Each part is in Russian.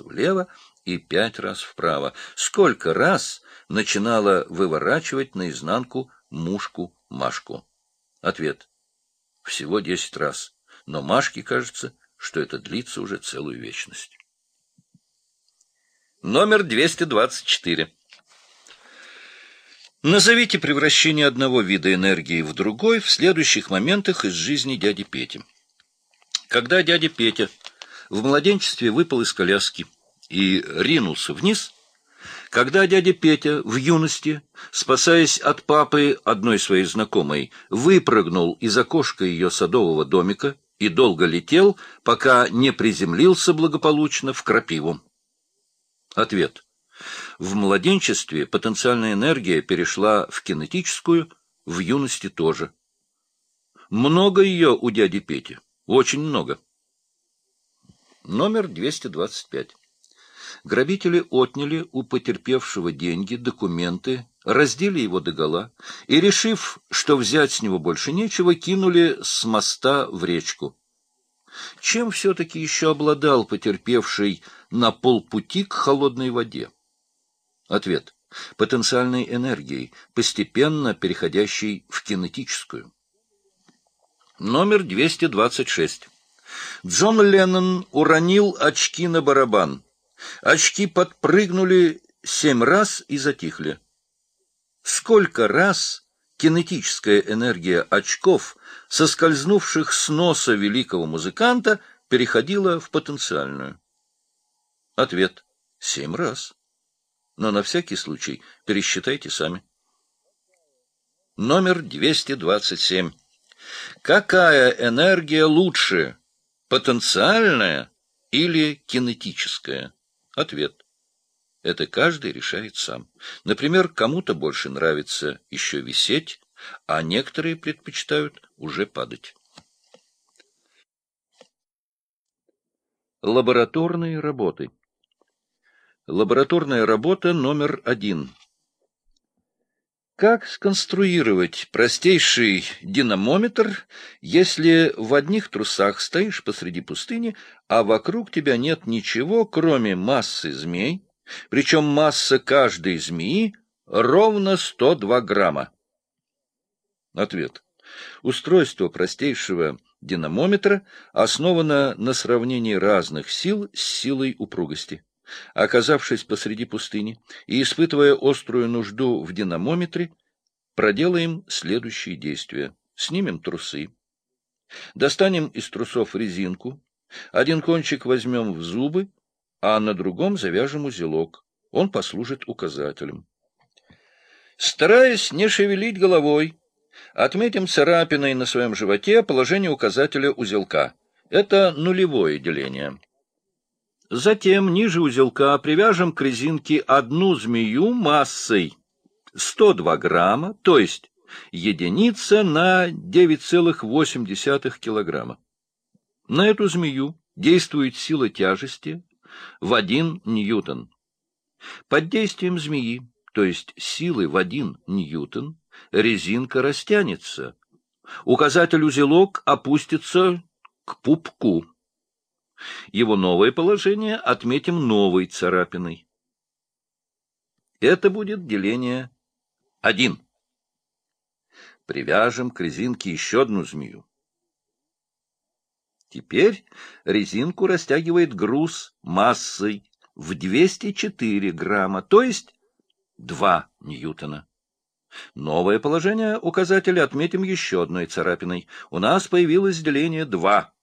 влево и пять раз вправо. Сколько раз начинала выворачивать наизнанку мушку-машку? Ответ. Всего десять раз. Но Машке кажется, что это длится уже целую вечность. Номер 224. Назовите превращение одного вида энергии в другой в следующих моментах из жизни дяди Пети. Когда дядя Петя в младенчестве выпал из коляски и ринулся вниз, когда дядя Петя в юности, спасаясь от папы одной своей знакомой, выпрыгнул из окошка ее садового домика и долго летел, пока не приземлился благополучно в крапиву. Ответ. В младенчестве потенциальная энергия перешла в кинетическую, в юности тоже. Много ее у дяди Пети, очень много. Номер 225. Грабители отняли у потерпевшего деньги, документы, раздели его догола и, решив, что взять с него больше нечего, кинули с моста в речку. Чем все-таки еще обладал потерпевший на полпути к холодной воде? Ответ. Потенциальной энергией, постепенно переходящей в кинетическую. Номер 226. Джон Леннон уронил очки на барабан. Очки подпрыгнули семь раз и затихли. Сколько раз кинетическая энергия очков, соскользнувших с носа великого музыканта, переходила в потенциальную? Ответ — семь раз. Но на всякий случай пересчитайте сами. Номер 227. Какая энергия лучше, потенциальная или кинетическая? Ответ. Это каждый решает сам. Например, кому-то больше нравится еще висеть, а некоторые предпочитают уже падать. Лабораторные работы Лабораторная работа номер один. Как сконструировать простейший динамометр, если в одних трусах стоишь посреди пустыни, а вокруг тебя нет ничего, кроме массы змей, причем масса каждой змеи ровно 102 грамма? Ответ. Устройство простейшего динамометра основано на сравнении разных сил с силой упругости. Оказавшись посреди пустыни и испытывая острую нужду в динамометре, проделаем следующие действия. Снимем трусы. Достанем из трусов резинку. Один кончик возьмем в зубы, а на другом завяжем узелок. Он послужит указателем. Стараясь не шевелить головой, отметим царапиной на своем животе положение указателя узелка. Это нулевое деление. Затем ниже узелка привяжем к резинке одну змею массой 102 грамма, то есть единица на 9,8 килограмма. На эту змею действует сила тяжести в 1 ньютон. Под действием змеи, то есть силы в 1 ньютон, резинка растянется. Указатель узелок опустится к пупку. Его новое положение отметим новой царапиной. Это будет деление 1. Привяжем к резинке еще одну змею. Теперь резинку растягивает груз массой в 204 грамма, то есть 2 ньютона. Новое положение указателя отметим еще одной царапиной. У нас появилось деление 2.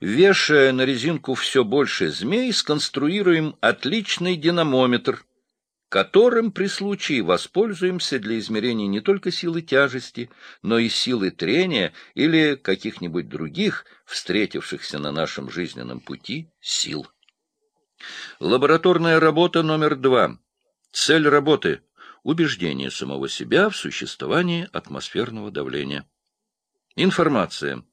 Вешая на резинку все больше змей, сконструируем отличный динамометр, которым при случае воспользуемся для измерения не только силы тяжести, но и силы трения или каких-нибудь других, встретившихся на нашем жизненном пути, сил. Лабораторная работа номер два. Цель работы – убеждение самого себя в существовании атмосферного давления. Информация.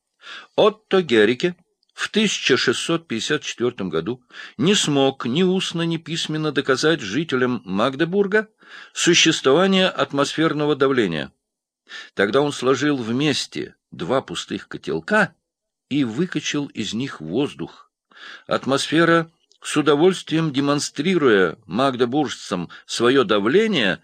Отто Герике – в 1654 году не смог ни устно, ни письменно доказать жителям Магдебурга существование атмосферного давления. Тогда он сложил вместе два пустых котелка и выкачал из них воздух. Атмосфера с удовольствием демонстрируя магдебуржцам свое давление,